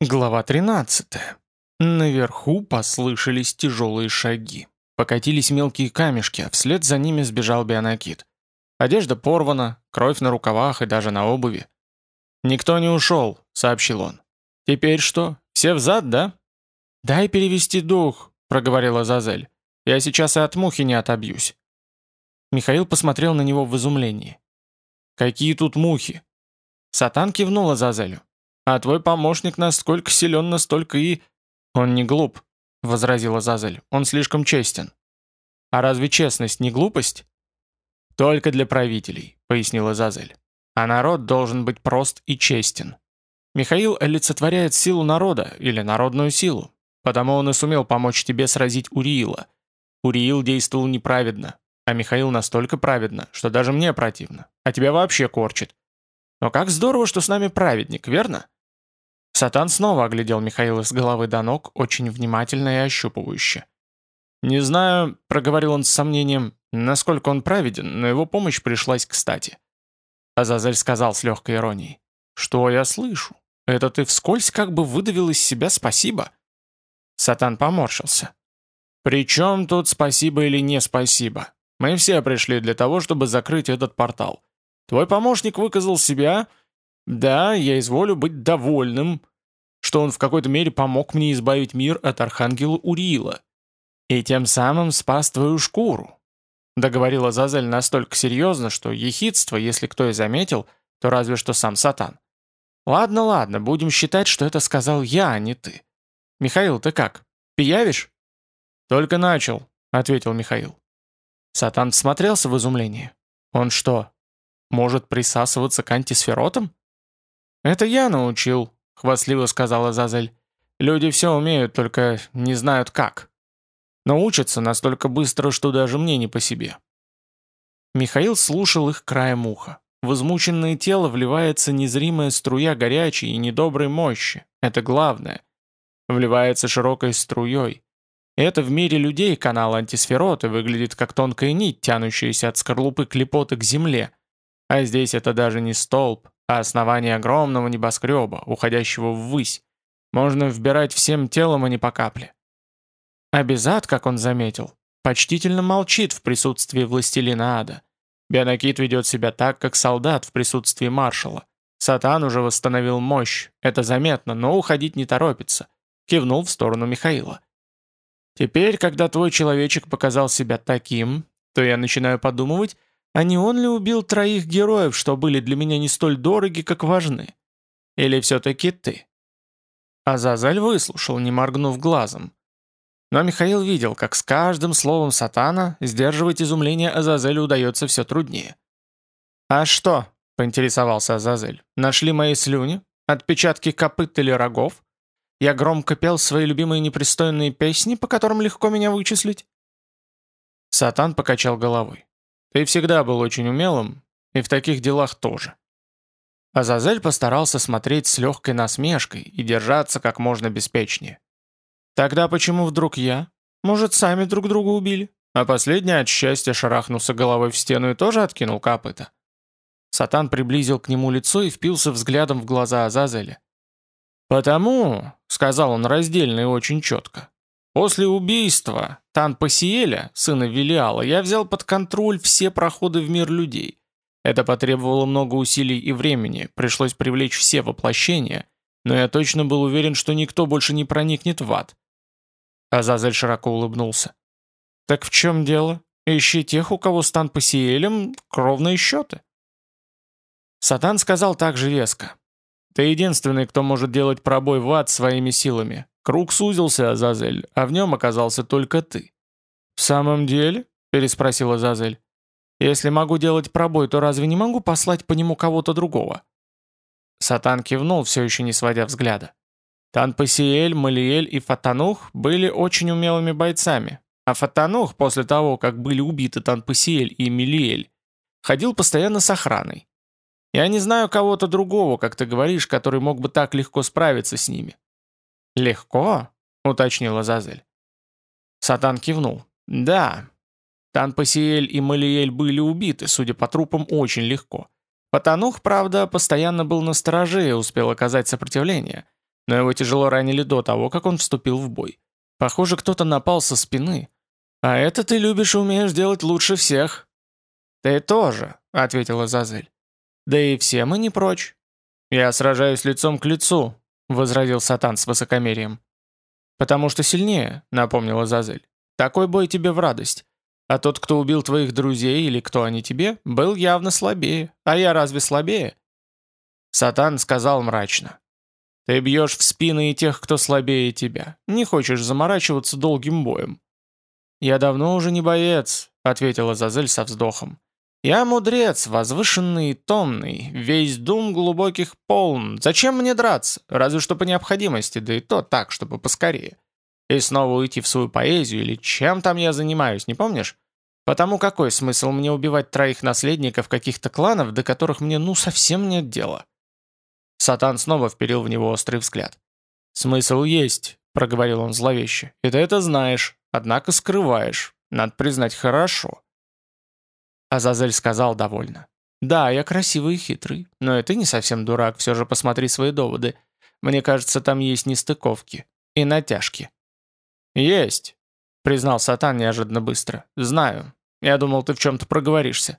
Глава 13. Наверху послышались тяжелые шаги. Покатились мелкие камешки, а вслед за ними сбежал Бионакит. Одежда порвана, кровь на рукавах и даже на обуви. «Никто не ушел», — сообщил он. «Теперь что, все взад, да?» «Дай перевести дух», — проговорила Зазель. «Я сейчас и от мухи не отобьюсь». Михаил посмотрел на него в изумлении. «Какие тут мухи?» Сатан кивнула Зазелю. А твой помощник насколько силен, настолько и...» «Он не глуп», — возразила Зазель. «Он слишком честен». «А разве честность не глупость?» «Только для правителей», — пояснила Зазель. «А народ должен быть прост и честен. Михаил олицетворяет силу народа, или народную силу, потому он и сумел помочь тебе сразить Уриила. Уриил действовал неправедно, а Михаил настолько праведно, что даже мне противно, а тебя вообще корчит. Но как здорово, что с нами праведник, верно?» Сатан снова оглядел Михаила с головы до ног, очень внимательно и ощупывающе. «Не знаю», — проговорил он с сомнением, — «насколько он праведен, но его помощь пришлась кстати». Азазель сказал с легкой иронией. «Что я слышу? Это ты вскользь как бы выдавил из себя спасибо?» Сатан поморщился. «При чем тут спасибо или не спасибо? Мы все пришли для того, чтобы закрыть этот портал. Твой помощник выказал себя, да, я изволю быть довольным, что он в какой-то мере помог мне избавить мир от архангела Уриила. И тем самым спас твою шкуру. Договорила Зазель настолько серьезно, что ехидство, если кто и заметил, то разве что сам Сатан. Ладно, ладно, будем считать, что это сказал я, а не ты. Михаил, ты как, пиявишь? Только начал, ответил Михаил. Сатан смотрелся в изумлении. Он что, может присасываться к антисферотам? «Это я научил», — хвастливо сказала Зазель. «Люди все умеют, только не знают как. Но учатся настолько быстро, что даже мне не по себе». Михаил слушал их краем уха. В измученное тело вливается незримая струя горячей и недоброй мощи. Это главное. Вливается широкой струей. Это в мире людей канал антисфероты выглядит как тонкая нить, тянущаяся от скорлупы клепоты к земле. А здесь это даже не столб, а основание огромного небоскреба, уходящего ввысь, можно вбирать всем телом, а не по капле. А как он заметил, почтительно молчит в присутствии властелина ада. Бионакит ведет себя так, как солдат в присутствии маршала. Сатан уже восстановил мощь, это заметно, но уходить не торопится. Кивнул в сторону Михаила. Теперь, когда твой человечек показал себя таким, то я начинаю подумывать, а не он ли убил троих героев, что были для меня не столь дороги, как важны? Или все-таки ты?» Азазаль выслушал, не моргнув глазом. Но Михаил видел, как с каждым словом сатана сдерживать изумление Азазелю удается все труднее. «А что?» — поинтересовался Азазель. «Нашли мои слюни? Отпечатки копыт или рогов? Я громко пел свои любимые непристойные песни, по которым легко меня вычислить?» Сатан покачал головой. Ты всегда был очень умелым, и в таких делах тоже». Азазель постарался смотреть с легкой насмешкой и держаться как можно беспечнее. «Тогда почему вдруг я? Может, сами друг друга убили?» А последний от счастья шарахнулся головой в стену и тоже откинул копыта. Сатан приблизил к нему лицо и впился взглядом в глаза Азазеля. «Потому», — сказал он раздельно и очень четко, После убийства Тан-Пасиэля, сына Велиала, я взял под контроль все проходы в мир людей. Это потребовало много усилий и времени, пришлось привлечь все воплощения, но я точно был уверен, что никто больше не проникнет в ад. Азазель широко улыбнулся. «Так в чем дело? Ищи тех, у кого стан Пасиэлем кровные счеты». Сатан сказал также веско. «Ты единственный, кто может делать пробой в ад своими силами. Круг сузился, Азазель, а в нем оказался только ты. «В самом деле?» – переспросила Азазель. «Если могу делать пробой, то разве не могу послать по нему кого-то другого?» Сатан кивнул, все еще не сводя взгляда. Танпасиэль, Малиэль и Фатанух были очень умелыми бойцами, а Фатанух, после того, как были убиты Танпасиэль и Милиэль, ходил постоянно с охраной. Я не знаю кого-то другого, как ты говоришь, который мог бы так легко справиться с ними. «Легко?» — уточнила Зазель. Сатан кивнул. «Да. Танпасиэль и Малиэль были убиты, судя по трупам, очень легко. Патанух, правда, постоянно был на стороже и успел оказать сопротивление. но его тяжело ранили до того, как он вступил в бой. Похоже, кто-то напал со спины. А это ты любишь и умеешь делать лучше всех». «Ты тоже», — ответила Зазель. «Да и все мы не прочь». «Я сражаюсь лицом к лицу», — возразил Сатан с высокомерием. «Потому что сильнее», — напомнила Зазель. «Такой бой тебе в радость. А тот, кто убил твоих друзей или кто они тебе, был явно слабее. А я разве слабее?» Сатан сказал мрачно. «Ты бьешь в спины и тех, кто слабее тебя. Не хочешь заморачиваться долгим боем». «Я давно уже не боец», — ответила Зазель со вздохом. «Я мудрец, возвышенный и томный, весь дум глубоких полн. Зачем мне драться? Разве что по необходимости, да и то так, чтобы поскорее. И снова уйти в свою поэзию или чем там я занимаюсь, не помнишь? Потому какой смысл мне убивать троих наследников каких-то кланов, до которых мне ну совсем нет дела?» Сатан снова вперил в него острый взгляд. «Смысл есть», — проговорил он зловеще, — «и ты это знаешь, однако скрываешь. Надо признать, хорошо». Азазель сказал довольно. «Да, я красивый и хитрый, но и ты не совсем дурак, все же посмотри свои доводы. Мне кажется, там есть нестыковки и натяжки». «Есть», — признал Сатан неожиданно быстро. «Знаю. Я думал, ты в чем-то проговоришься».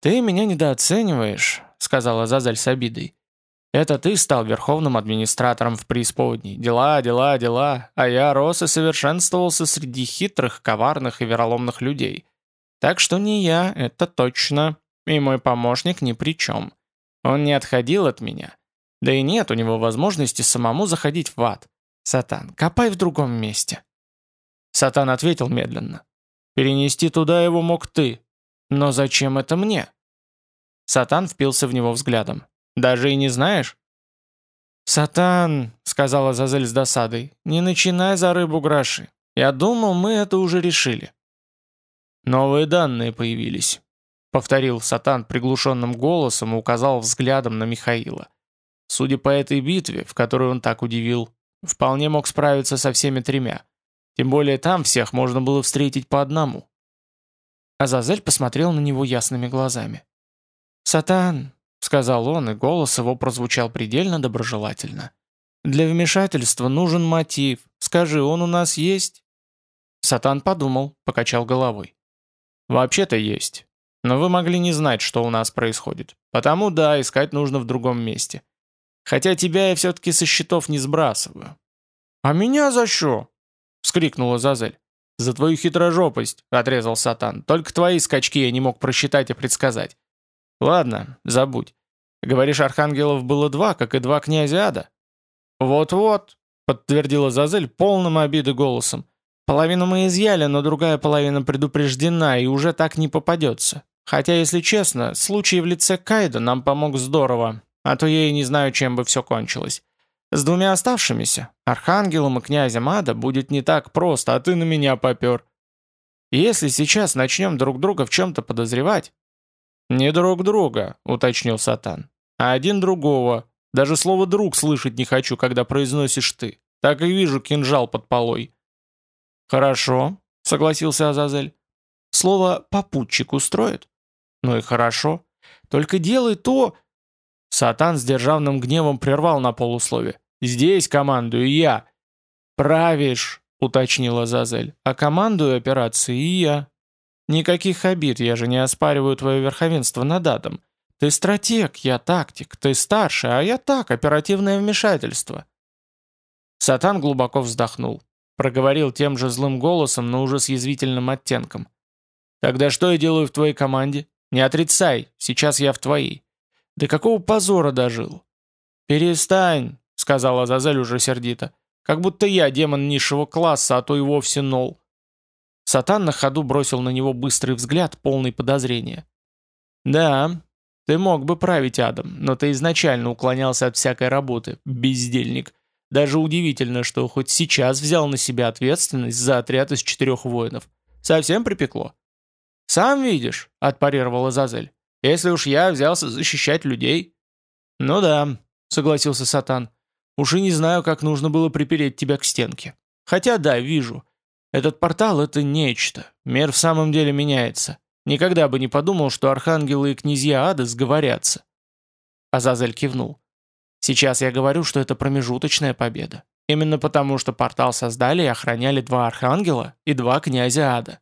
«Ты меня недооцениваешь», — сказала Азазель с обидой. «Это ты стал верховным администратором в преисподней. Дела, дела, дела. А я рос и совершенствовался среди хитрых, коварных и вероломных людей. Так что не я, это точно. И мой помощник ни при чем. Он не отходил от меня. Да и нет у него возможности самому заходить в ад. Сатан, копай в другом месте. Сатан ответил медленно. Перенести туда его мог ты. Но зачем это мне? Сатан впился в него взглядом. Даже и не знаешь? «Сатан», — сказала Зазель с досадой, — «не начинай за рыбу граши. Я думал, мы это уже решили». «Новые данные появились», — повторил Сатан приглушенным голосом и указал взглядом на Михаила. Судя по этой битве, в которой он так удивил, вполне мог справиться со всеми тремя. Тем более там всех можно было встретить по одному. Азазель посмотрел на него ясными глазами. «Сатан», — сказал он, и голос его прозвучал предельно доброжелательно. «Для вмешательства нужен мотив. Скажи, он у нас есть?» Сатан подумал, покачал головой. «Вообще-то есть. Но вы могли не знать, что у нас происходит. Потому да, искать нужно в другом месте. Хотя тебя я все-таки со счетов не сбрасываю». «А меня за что?» — вскрикнула Зазель. «За твою хитрожопость», — отрезал Сатан. «Только твои скачки я не мог просчитать и предсказать». «Ладно, забудь. Говоришь, архангелов было два, как и два князя ада?» «Вот-вот», — подтвердила Зазель полным обиды голосом. Половину мы изъяли, но другая половина предупреждена и уже так не попадется. Хотя, если честно, случай в лице Кайда нам помог здорово, а то я и не знаю, чем бы все кончилось. С двумя оставшимися, Архангелом и князем Ада, будет не так просто, а ты на меня попер. Если сейчас начнем друг друга в чем-то подозревать... «Не друг друга», — уточнил Сатан, — «а один другого. Даже слово «друг» слышать не хочу, когда произносишь ты. Так и вижу кинжал под полой». «Хорошо», — согласился Азазель. «Слово «попутчик» устроит?» «Ну и хорошо. Только делай то...» Сатан с державным гневом прервал на полуслове. «Здесь командую я». «Правишь», — уточнила Азазель. «А командую операцией и я». «Никаких обид, я же не оспариваю твое верховенство над адом. Ты стратег, я тактик, ты старший, а я так, оперативное вмешательство». Сатан глубоко вздохнул. Проговорил тем же злым голосом, но уже с язвительным оттенком. «Тогда что я делаю в твоей команде? Не отрицай, сейчас я в твоей. Да какого позора дожил?» «Перестань», — сказала Азазель уже сердито. «Как будто я демон низшего класса, а то и вовсе нол». Сатан на ходу бросил на него быстрый взгляд, полный подозрения. «Да, ты мог бы править адом, но ты изначально уклонялся от всякой работы, бездельник. Даже удивительно, что хоть сейчас взял на себя ответственность за отряд из четырех воинов. Совсем припекло. «Сам видишь», — отпарировала Зазель. «Если уж я взялся защищать людей...» «Ну да», — согласился Сатан. «Уж и не знаю, как нужно было припереть тебя к стенке. Хотя да, вижу. Этот портал — это нечто. Мир в самом деле меняется. Никогда бы не подумал, что архангелы и князья ада сговорятся». Азазель кивнул. Сейчас я говорю, что это промежуточная победа. Именно потому, что портал создали и охраняли два архангела и два князя ада.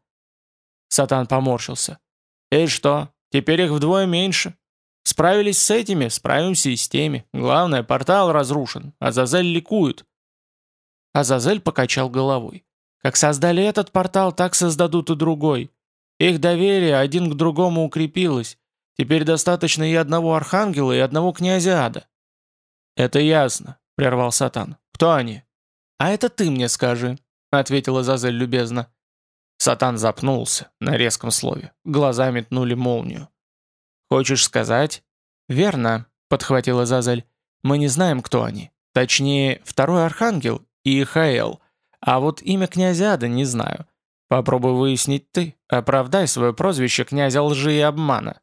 Сатан поморщился. «И что, теперь их вдвое меньше? Справились с этими, справимся и с теми. Главное, портал разрушен, Азазель ликует». Азазель покачал головой. «Как создали этот портал, так создадут и другой. Их доверие один к другому укрепилось. Теперь достаточно и одного архангела, и одного князя ада». «Это ясно», — прервал Сатан. «Кто они?» «А это ты мне скажи», — ответила Зазель любезно. Сатан запнулся на резком слове. Глаза метнули молнию. «Хочешь сказать?» «Верно», — подхватила Зазель. «Мы не знаем, кто они. Точнее, второй архангел и Хаэл. А вот имя князя Ада не знаю. Попробуй выяснить ты. Оправдай свое прозвище князя лжи и обмана».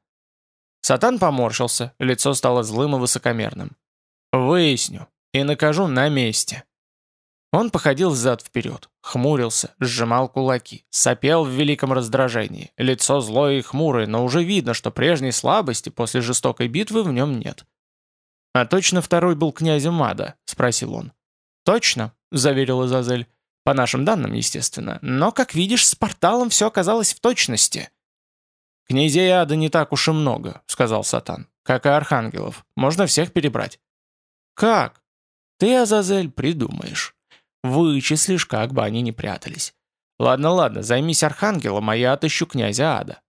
Сатан поморщился, лицо стало злым и высокомерным. «Выясню и накажу на месте». Он походил взад-вперед, хмурился, сжимал кулаки, сопел в великом раздражении, лицо злое и хмурое, но уже видно, что прежней слабости после жестокой битвы в нем нет. «А точно второй был князем Ада?» — спросил он. «Точно», — заверила Зазель. «По нашим данным, естественно. Но, как видишь, с порталом все оказалось в точности». «Князей Ада не так уж и много», — сказал Сатан. «Как и архангелов. Можно всех перебрать». «Как?» «Ты, Азазель, придумаешь. Вычислишь, как бы они ни прятались. Ладно, ладно, займись архангелом, а я отыщу князя Ада».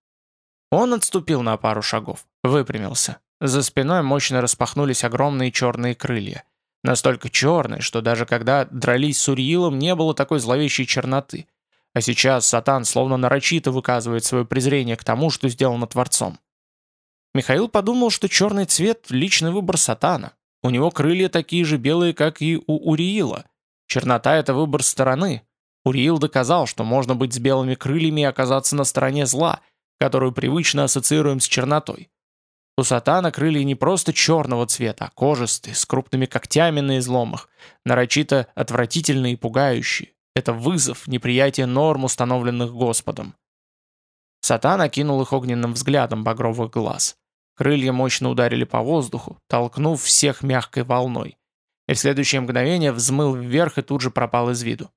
Он отступил на пару шагов, выпрямился. За спиной мощно распахнулись огромные черные крылья. Настолько черные, что даже когда дрались с Урьилом, не было такой зловещей черноты. А сейчас Сатан словно нарочито выказывает свое презрение к тому, что сделано Творцом. Михаил подумал, что черный цвет – личный выбор Сатана. У него крылья такие же белые, как и у Уриила. Чернота – это выбор стороны. Уриил доказал, что можно быть с белыми крыльями и оказаться на стороне зла, которую привычно ассоциируем с чернотой. У сатана крылья не просто черного цвета, а кожистые, с крупными когтями на изломах, нарочито отвратительные и пугающие. Это вызов, неприятие норм, установленных Господом. Сатан окинул их огненным взглядом багровых глаз. Крылья мощно ударили по воздуху, толкнув всех мягкой волной. И в следующее мгновение взмыл вверх и тут же пропал из виду.